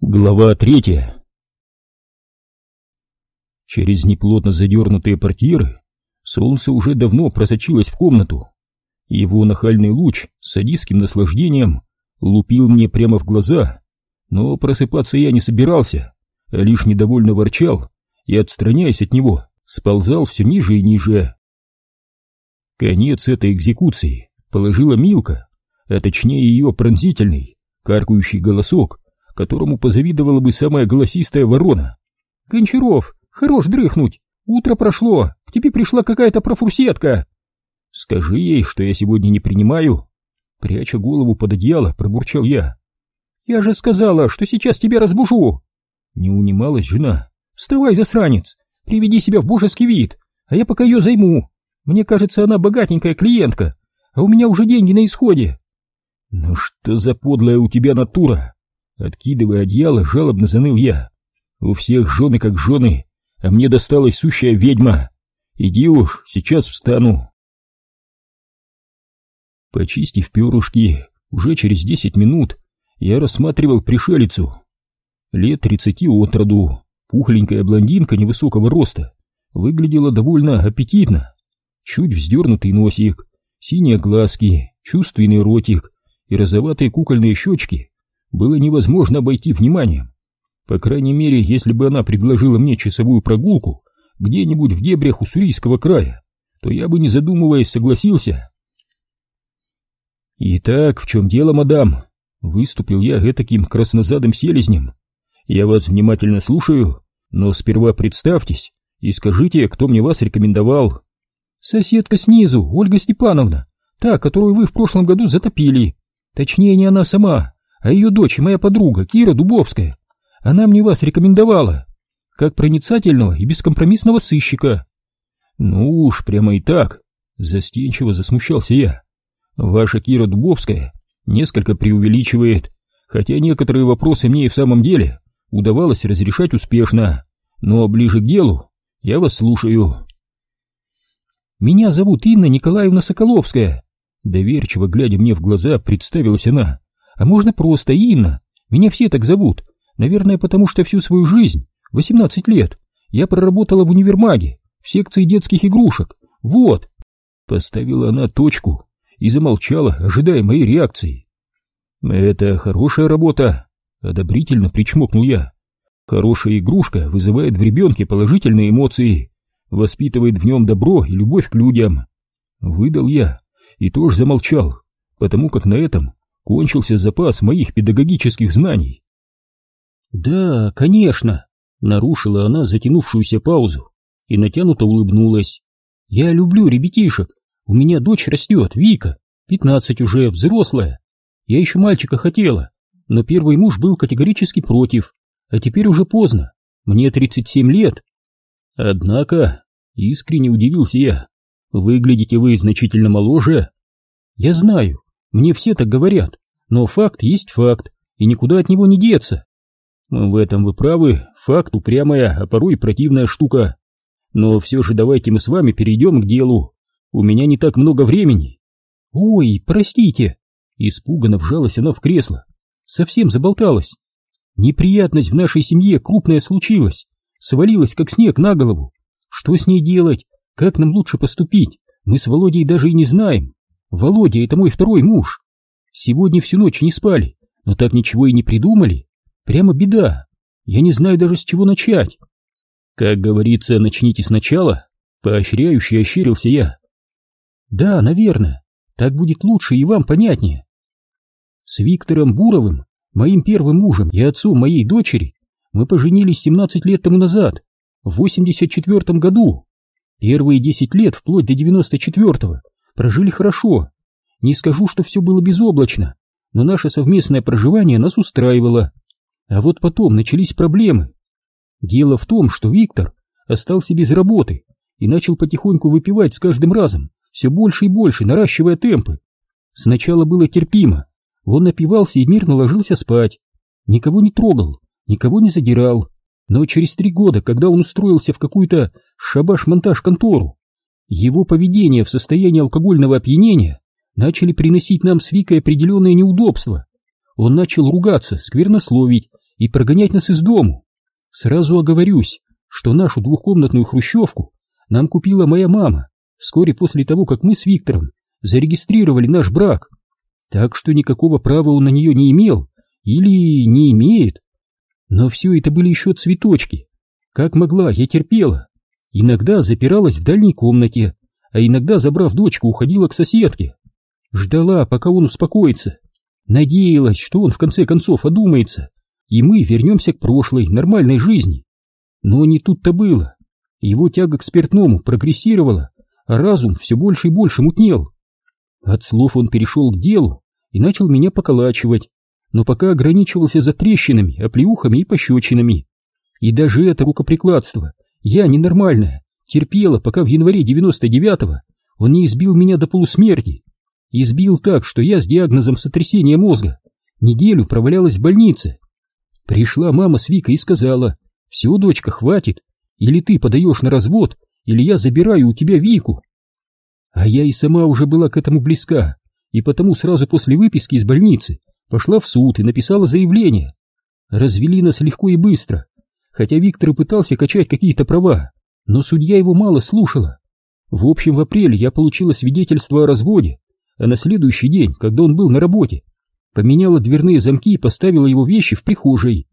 Глава третья Через неплотно задернутые портьеры солнце уже давно просочилось в комнату. Его нахальный луч с садистским наслаждением лупил мне прямо в глаза, но просыпаться я не собирался, а лишь недовольно ворчал и, отстраняясь от него, сползал все ниже и ниже. Конец этой экзекуции положила Милка, а точнее ее пронзительный, каркающий голосок, которому позавидовала бы самая голосистая ворона. «Гончаров, хорош дрыхнуть! Утро прошло, к тебе пришла какая-то профурсетка!» «Скажи ей, что я сегодня не принимаю!» Пряча голову под одеяло, пробурчал я. «Я же сказала, что сейчас тебя разбужу!» Не унималась жена. «Вставай, засранец! Приведи себя в божеский вид, а я пока ее займу. Мне кажется, она богатенькая клиентка, а у меня уже деньги на исходе». «Ну что за подлая у тебя натура?» Откидывая одеяло, жалобно заныл я. У всех жены как жены, а мне досталась сущая ведьма. Иди уж, сейчас встану. Почистив перышки, уже через десять минут я рассматривал пришелицу. Лет тридцати от роду, пухленькая блондинка невысокого роста, выглядела довольно аппетитно. Чуть вздернутый носик, синие глазки, чувственный ротик и розоватые кукольные щечки было невозможно обойти вниманием. По крайней мере, если бы она предложила мне часовую прогулку где-нибудь в дебрях Уссурийского края, то я бы, не задумываясь, согласился. «Итак, в чем дело, мадам?» Выступил я этаким краснозадым селезнем. «Я вас внимательно слушаю, но сперва представьтесь и скажите, кто мне вас рекомендовал». «Соседка снизу, Ольга Степановна, та, которую вы в прошлом году затопили. Точнее, не она сама, а ее дочь моя подруга, Кира Дубовская. Она мне вас рекомендовала, как проницательного и бескомпромиссного сыщика. Ну уж, прямо и так, застенчиво засмущался я. Ваша Кира Дубовская несколько преувеличивает, хотя некоторые вопросы мне и в самом деле удавалось разрешать успешно, но ближе к делу я вас слушаю. Меня зовут Инна Николаевна Соколовская, доверчиво глядя мне в глаза, представилась она. А можно просто Инна. Меня все так зовут. Наверное, потому что всю свою жизнь, 18 лет, я проработала в универмаге, в секции детских игрушек. Вот. Поставила она точку и замолчала, ожидая моей реакции. Это хорошая работа, одобрительно причмокнул я. Хорошая игрушка вызывает в ребенке положительные эмоции, воспитывает в нем добро и любовь к людям. Выдал я и тоже замолчал, потому как на этом кончился запас моих педагогических знаний. «Да, конечно», — нарушила она затянувшуюся паузу и натянуто улыбнулась. «Я люблю ребятишек. У меня дочь растет, Вика, пятнадцать уже, взрослая. Я еще мальчика хотела, но первый муж был категорически против, а теперь уже поздно, мне тридцать семь лет. Однако, искренне удивился я, выглядите вы значительно моложе. Я знаю, мне все так говорят, но факт есть факт, и никуда от него не деться. В этом вы правы, факт упрямая, а порой противная штука. Но все же давайте мы с вами перейдем к делу. У меня не так много времени. Ой, простите. Испуганно вжалась она в кресло. Совсем заболталась. Неприятность в нашей семье крупная случилась. Свалилась, как снег на голову. Что с ней делать? Как нам лучше поступить? Мы с Володей даже и не знаем. Володя — это мой второй муж. Сегодня всю ночь не спали, но так ничего и не придумали. Прямо беда. Я не знаю даже с чего начать. Как говорится, начните сначала. Поощряюще ощерился я. Да, наверное. Так будет лучше и вам понятнее. С Виктором Буровым, моим первым мужем и отцом моей дочери, мы поженились 17 лет тому назад, в 84 году. Первые 10 лет, вплоть до 94-го, прожили хорошо. Не скажу, что все было безоблачно, но наше совместное проживание нас устраивало. А вот потом начались проблемы. Дело в том, что Виктор остался без работы и начал потихоньку выпивать с каждым разом, все больше и больше, наращивая темпы. Сначала было терпимо, он напивался и мирно ложился спать. Никого не трогал, никого не задирал. Но через три года, когда он устроился в какую-то шабаш-монтаж-контору, его поведение в состоянии алкогольного опьянения начали приносить нам с Викой определенные неудобства. Он начал ругаться, сквернословить и прогонять нас из дому. Сразу оговорюсь, что нашу двухкомнатную хрущевку нам купила моя мама вскоре после того, как мы с Виктором зарегистрировали наш брак. Так что никакого права он на нее не имел или не имеет. Но все это были еще цветочки. Как могла, я терпела. Иногда запиралась в дальней комнате, а иногда, забрав дочку, уходила к соседке. Ждала, пока он успокоится. Надеялась, что он в конце концов одумается, и мы вернемся к прошлой, нормальной жизни. Но не тут-то было. Его тяга к спиртному прогрессировала, а разум все больше и больше мутнел. От слов он перешел к делу и начал меня поколачивать, но пока ограничивался затрещинами, оплеухами и пощечинами. И даже это рукоприкладство, я ненормальная, терпела, пока в январе 99-го он не избил меня до полусмерти. Избил так, что я с диагнозом сотрясения мозга неделю провалялась в больнице. Пришла мама с Викой и сказала, «Все, дочка, хватит, или ты подаешь на развод, или я забираю у тебя Вику». А я и сама уже была к этому близка, и потому сразу после выписки из больницы пошла в суд и написала заявление. Развели нас легко и быстро, хотя Виктор пытался качать какие-то права, но судья его мало слушала. В общем, в апреле я получила свидетельство о разводе, а на следующий день, когда он был на работе, поменяла дверные замки и поставила его вещи в прихожей.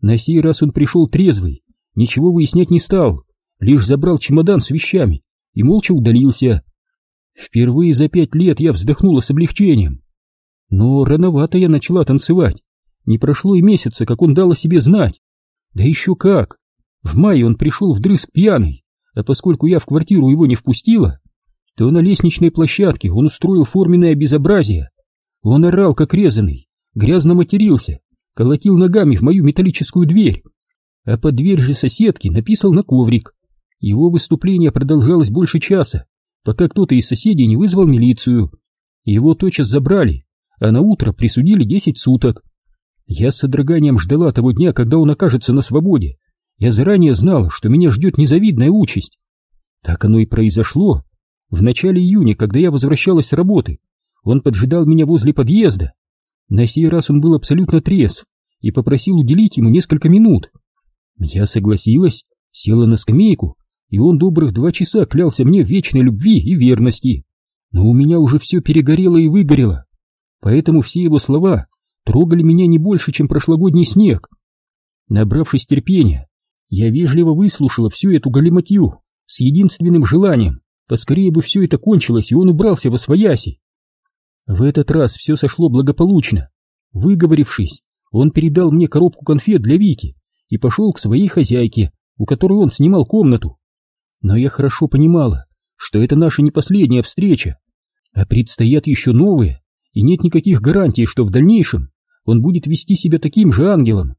На сей раз он пришел трезвый, ничего выяснять не стал, лишь забрал чемодан с вещами и молча удалился. Впервые за пять лет я вздохнула с облегчением. Но рановато я начала танцевать. Не прошло и месяца, как он дал о себе знать. Да еще как! В мае он пришел вдрызг пьяный, а поскольку я в квартиру его не впустила, то на лестничной площадке он устроил форменное безобразие. Он орал, как резанный, грязно матерился, колотил ногами в мою металлическую дверь, а под дверь же соседки написал на коврик. Его выступление продолжалось больше часа, пока кто-то из соседей не вызвал милицию. Его тотчас забрали, а на утро присудили десять суток. Я с содроганием ждала того дня, когда он окажется на свободе, я заранее знал, что меня ждет незавидная участь. Так оно и произошло. В начале июня, когда я возвращалась с работы, он поджидал меня возле подъезда. На сей раз он был абсолютно трезв и попросил уделить ему несколько минут. Я согласилась, села на скамейку, и он добрых два часа клялся мне в вечной любви и верности. Но у меня уже все перегорело и выгорело, поэтому все его слова трогали меня не больше, чем прошлогодний снег. Набравшись терпения, я вежливо выслушала всю эту галиматью с единственным желанием, поскорее бы все это кончилось, и он убрался во свояси. В этот раз все сошло благополучно. Выговорившись, он передал мне коробку конфет для Вики и пошел к своей хозяйке, у которой он снимал комнату. Но я хорошо понимала, что это наша не последняя встреча, а предстоят еще новые, и нет никаких гарантий, что в дальнейшем он будет вести себя таким же ангелом.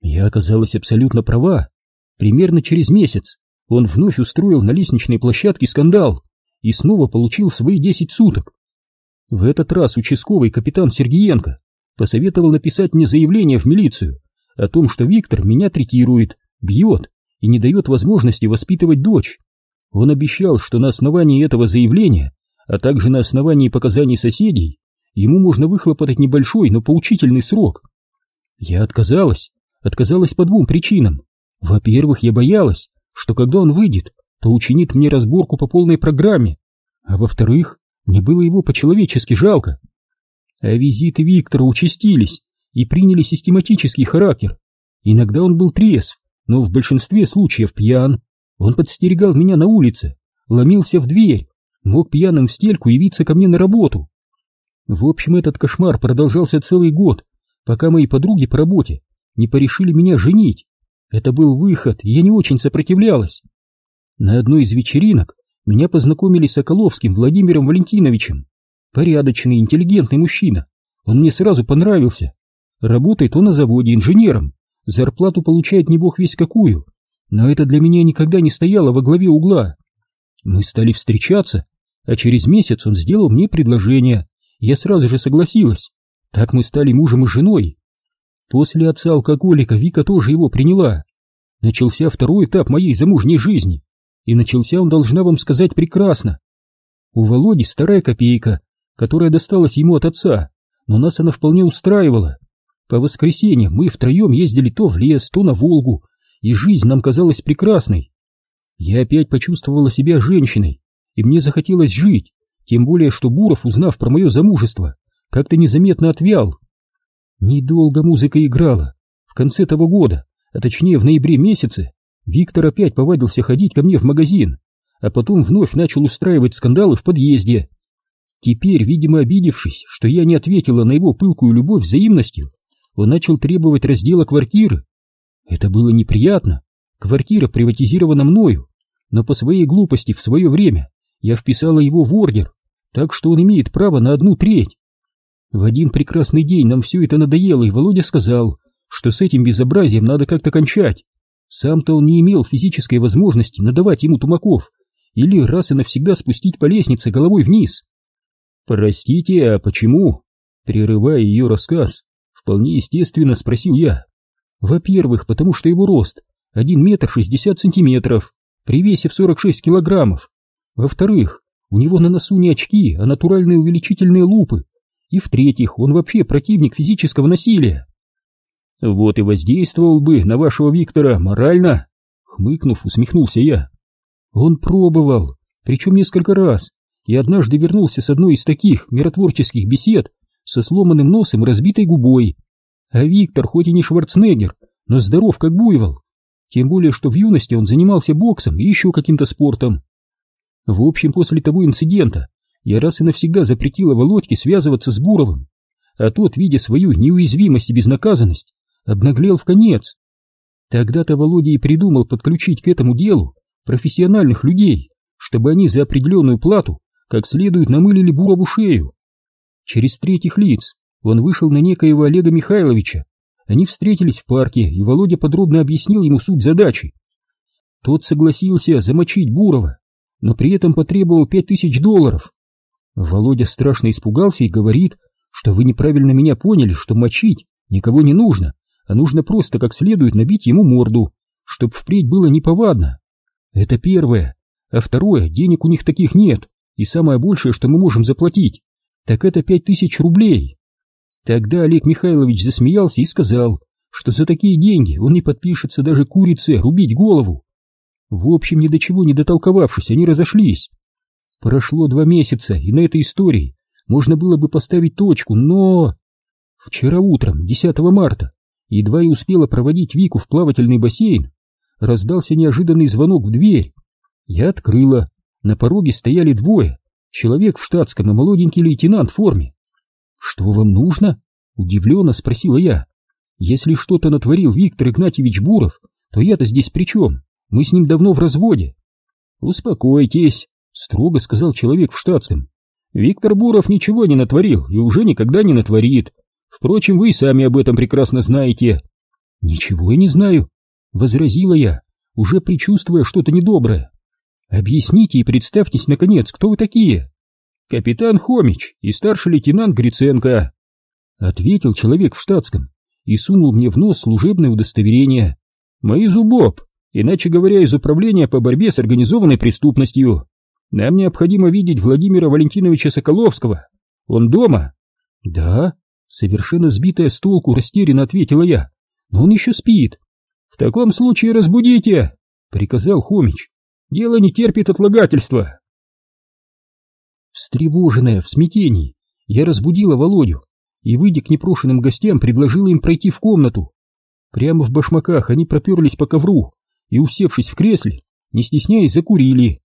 Я оказалась абсолютно права. Примерно через месяц он вновь устроил на лестничной площадке скандал и снова получил свои десять суток. В этот раз участковый капитан Сергиенко посоветовал написать мне заявление в милицию о том, что Виктор меня третирует, бьет и не дает возможности воспитывать дочь. Он обещал, что на основании этого заявления, а также на основании показаний соседей, ему можно выхлопотать небольшой, но поучительный срок. Я отказалась, отказалась по двум причинам. Во-первых, я боялась, что когда он выйдет, то учинит мне разборку по полной программе, а во-вторых, мне было его по-человечески жалко. А визиты Виктора участились и приняли систематический характер. Иногда он был трезв, но в большинстве случаев пьян. Он подстерегал меня на улице, ломился в дверь, мог пьяным в стельку явиться ко мне на работу. В общем, этот кошмар продолжался целый год, пока мои подруги по работе не порешили меня женить. Это был выход, я не очень сопротивлялась. На одной из вечеринок меня познакомили с Соколовским Владимиром Валентиновичем. Порядочный, интеллигентный мужчина. Он мне сразу понравился. Работает он на заводе инженером. Зарплату получает не бог весь какую. Но это для меня никогда не стояло во главе угла. Мы стали встречаться, а через месяц он сделал мне предложение. Я сразу же согласилась. Так мы стали мужем и женой. После отца-алкоголика Вика тоже его приняла. Начался второй этап моей замужней жизни, и начался он, должна вам сказать, прекрасно. У Володи старая копейка, которая досталась ему от отца, но нас она вполне устраивала. По воскресеньям мы втроем ездили то в лес, то на Волгу, и жизнь нам казалась прекрасной. Я опять почувствовала себя женщиной, и мне захотелось жить, тем более, что Буров, узнав про мое замужество, как-то незаметно отвял. Недолго музыка играла. В конце того года, а точнее в ноябре месяце, Виктор опять повадился ходить ко мне в магазин, а потом вновь начал устраивать скандалы в подъезде. Теперь, видимо, обидевшись, что я не ответила на его пылкую любовь взаимностью, он начал требовать раздела квартиры. Это было неприятно. Квартира приватизирована мною, но по своей глупости в свое время я вписала его в ордер, так что он имеет право на одну треть. В один прекрасный день нам все это надоело, и Володя сказал, что с этим безобразием надо как-то кончать. Сам-то он не имел физической возможности надавать ему тумаков или раз и навсегда спустить по лестнице головой вниз. «Простите, а почему?» Прерывая ее рассказ, вполне естественно спросил я. «Во-первых, потому что его рост один метр шестьдесят сантиметров, при весе в сорок шесть килограммов. Во-вторых, у него на носу не очки, а натуральные увеличительные лупы. И в-третьих, он вообще противник физического насилия. Вот и воздействовал бы на вашего Виктора морально, хмыкнув, усмехнулся я. Он пробовал, причем несколько раз, и однажды вернулся с одной из таких миротворческих бесед со сломанным носом и разбитой губой. А Виктор хоть и не Шварценеггер, но здоров как буйвол. Тем более, что в юности он занимался боксом и еще каким-то спортом. В общем, после того инцидента я раз и навсегда запретила Володьке связываться с Буровым, а тот, видя свою неуязвимость и безнаказанность, обнаглел в конец. Тогда-то Володя и придумал подключить к этому делу профессиональных людей, чтобы они за определенную плату как следует намылили Бурову шею. Через третьих лиц он вышел на некоего Олега Михайловича. Они встретились в парке, и Володя подробно объяснил ему суть задачи. Тот согласился замочить Бурова, но при этом потребовал пять тысяч долларов. Володя страшно испугался и говорит, что вы неправильно меня поняли, что мочить никого не нужно, а нужно просто как следует набить ему морду, чтоб впредь было неповадно. Это первое. А второе, денег у них таких нет, и самое большее, что мы можем заплатить, так это пять тысяч рублей. Тогда Олег Михайлович засмеялся и сказал, что за такие деньги он не подпишется даже курице рубить голову. В общем, ни до чего не дотолковавшись, они разошлись. Прошло два месяца, и на этой истории можно было бы поставить точку, но... Вчера утром, 10 марта, едва и успела проводить Вику в плавательный бассейн, раздался неожиданный звонок в дверь. Я открыла. На пороге стояли двое. Человек в штатском и молоденький лейтенант в форме. «Что вам нужно?» — удивленно спросила я. «Если что-то натворил Виктор Игнатьевич Буров, то я-то здесь при чем? Мы с ним давно в разводе». «Успокойтесь», — строго сказал человек в штатском. «Виктор Буров ничего не натворил и уже никогда не натворит. Впрочем, вы и сами об этом прекрасно знаете». «Ничего я не знаю», возразила я, уже предчувствуя что-то недоброе. Объясните и представьтесь, наконец, кто вы такие? Капитан Хомич и старший лейтенант Гриценко, ответил человек в штатском и сунул мне в нос служебное удостоверение. Мои зубоб, иначе говоря, из управления по борьбе с организованной преступностью. Нам необходимо видеть Владимира Валентиновича Соколовского. Он дома? Да, совершенно сбитая с толку растерянно ответила я. Но он еще спит. «В таком случае разбудите!» — приказал Хомич. «Дело не терпит отлагательства!» Встревоженная, в смятении, я разбудила Володю и, выйдя к непрошенным гостям, предложила им пройти в комнату. Прямо в башмаках они проперлись по ковру и, усевшись в кресле, не стесняясь, закурили.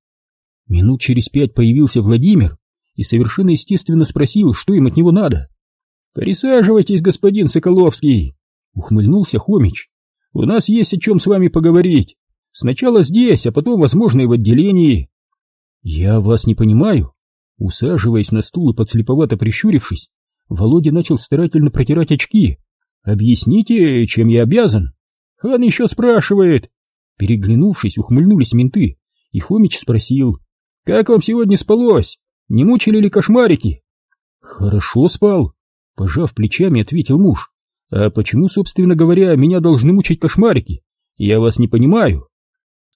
Минут через пять появился Владимир и совершенно естественно спросил, что им от него надо. «Присаживайтесь, господин Соколовский!» — ухмыльнулся Хомич. У нас есть о чем с вами поговорить. Сначала здесь, а потом, возможно, и в отделении. Я вас не понимаю. Усаживаясь на стул и подслеповато прищурившись, Володя начал старательно протирать очки. Объясните, чем я обязан? Он еще спрашивает. Переглянувшись, ухмыльнулись менты, и Хомич спросил. Как вам сегодня спалось? Не мучили ли кошмарики? Хорошо спал. Пожав плечами, ответил муж. А почему, собственно говоря, меня должны мучить кошмарики? Я вас не понимаю.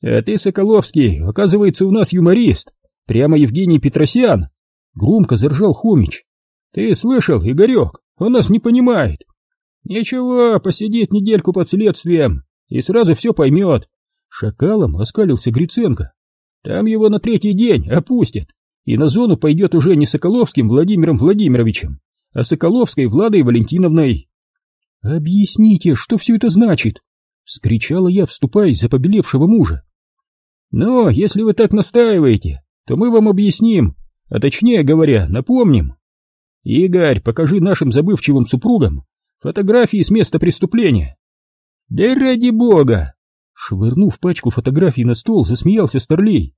А ты, Соколовский, оказывается, у нас юморист. Прямо Евгений Петросян. Громко заржал Хомич. Ты слышал, Игорек, он нас не понимает. Ничего, посидит недельку под следствием и сразу все поймет. Шакалом оскалился Гриценко. Там его на третий день опустят, и на зону пойдет уже не Соколовским Владимиром Владимировичем, а Соколовской Владой Валентиновной. «Объясните, что все это значит?» — вскричала я, вступаясь за побелевшего мужа. «Но если вы так настаиваете, то мы вам объясним, а точнее говоря, напомним. Игорь, покажи нашим забывчивым супругам фотографии с места преступления». «Да ради бога!» Швырнув пачку фотографий на стол, засмеялся Старлей.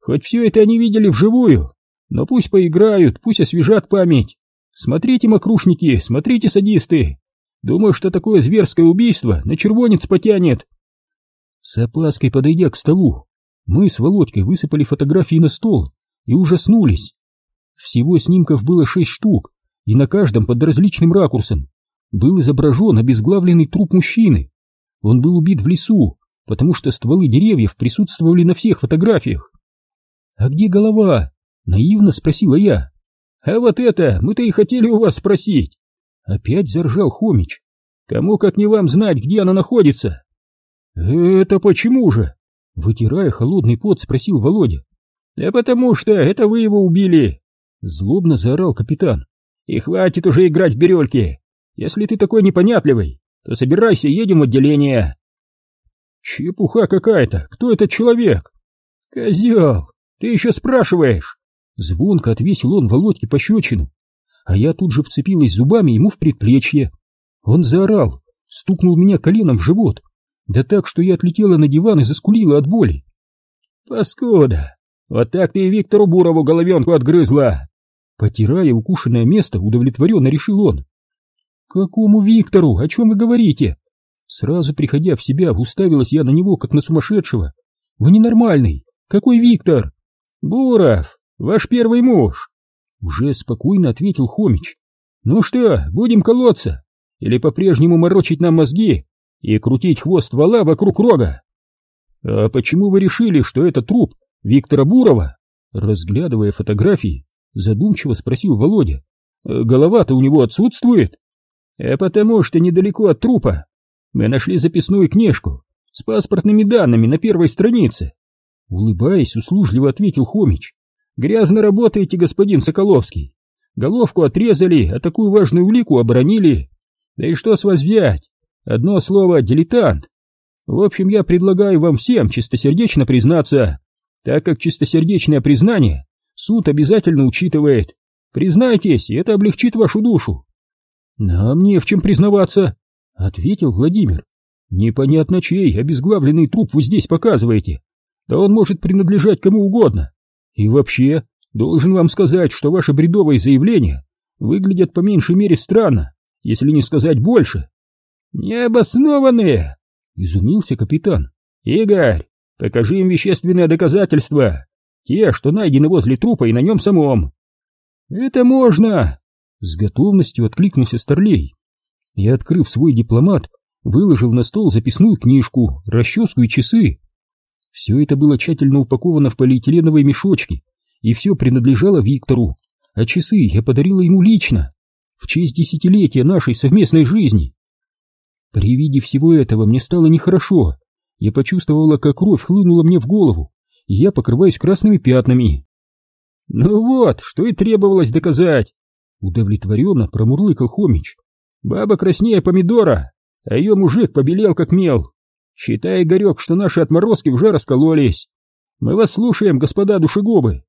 «Хоть все это они видели вживую, но пусть поиграют, пусть освежат память. Смотрите, мокрушники, смотрите, садисты. Думаю, что такое зверское убийство на червонец потянет». С опаской подойдя к столу, мы с Володькой высыпали фотографии на стол и ужаснулись. Всего снимков было шесть штук, и на каждом под различным ракурсом был изображен обезглавленный труп мужчины. Он был убит в лесу, потому что стволы деревьев присутствовали на всех фотографиях. «А где голова?» — наивно спросила я. «А вот это мы-то и хотели у вас спросить!» Опять заржал Хомич. «Кому как не вам знать, где она находится?» «Это почему же?» Вытирая холодный пот, спросил Володя. «Да потому что это вы его убили!» Злобно заорал капитан. «И хватит уже играть в бирюльки! Если ты такой непонятливый, то собирайся, едем в отделение!» «Чепуха какая-то! Кто этот человек?» «Козел! Ты еще спрашиваешь!» Звонко отвесил он Володьке пощечину, а я тут же вцепилась зубами ему в предплечье. Он заорал, стукнул меня коленом в живот, да так, что я отлетела на диван и заскулила от боли. «Паскуда! Вот так ты и Виктору Бурову головенку отгрызла!» Потирая укушенное место, удовлетворенно решил он. «Какому Виктору? О чем вы говорите?» Сразу приходя в себя, уставилась я на него, как на сумасшедшего. «Вы ненормальный! Какой Виктор?» «Буров, ваш первый муж!» Уже спокойно ответил Хомич. «Ну что, будем колоться? Или по-прежнему морочить нам мозги и крутить хвост вала вокруг рога?» «А почему вы решили, что это труп Виктора Бурова?» Разглядывая фотографии, задумчиво спросил Володя. «Голова-то у него отсутствует?» «А потому что недалеко от трупа мы нашли записную книжку с паспортными данными на первой странице. Улыбаясь, услужливо ответил Хомич. Грязно работаете, господин Соколовский. Головку отрезали, а такую важную улику оборонили. Да и что с вас взять? Одно слово — дилетант. В общем, я предлагаю вам всем чистосердечно признаться, так как чистосердечное признание суд обязательно учитывает. Признайтесь, и это облегчит вашу душу. Нам не в чем признаваться, — ответил Владимир. «Непонятно чей обезглавленный труп вы здесь показываете. Да он может принадлежать кому угодно. И вообще, должен вам сказать, что ваши бредовые заявления выглядят по меньшей мере странно, если не сказать больше». «Необоснованные!» — изумился капитан. «Игорь, покажи им вещественные доказательства, те, что найдены возле трупа и на нем самом». «Это можно!» — с готовностью откликнулся Старлей и, открыв свой дипломат, выложил на стол записную книжку, расческу и часы. Все это было тщательно упаковано в полиэтиленовые мешочки, и все принадлежало Виктору, а часы я подарила ему лично, в честь десятилетия нашей совместной жизни. При виде всего этого мне стало нехорошо, я почувствовала, как кровь хлынула мне в голову, и я покрываюсь красными пятнами. «Ну вот, что и требовалось доказать!» Удовлетворенно промурлыкал Хомич. Баба краснее помидора, а ее мужик побелел как мел. Считай, Игорек, что наши отморозки уже раскололись. Мы вас слушаем, господа душегубы.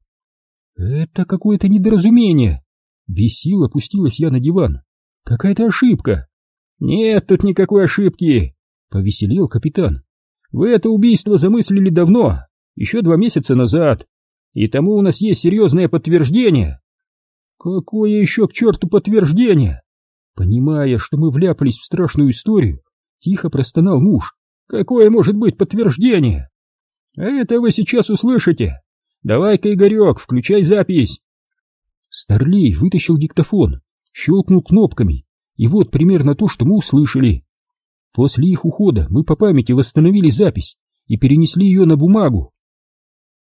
Это какое-то недоразумение. Без сил опустилась я на диван. Какая-то ошибка. Нет тут никакой ошибки, повеселел капитан. Вы это убийство замыслили давно, еще два месяца назад. И тому у нас есть серьезное подтверждение. Какое еще к черту подтверждение? Понимая, что мы вляпались в страшную историю, тихо простонал муж. «Какое может быть подтверждение?» «Это вы сейчас услышите. Давай-ка, Игорек, включай запись». Старлей вытащил диктофон, щелкнул кнопками, и вот примерно то, что мы услышали. После их ухода мы по памяти восстановили запись и перенесли ее на бумагу.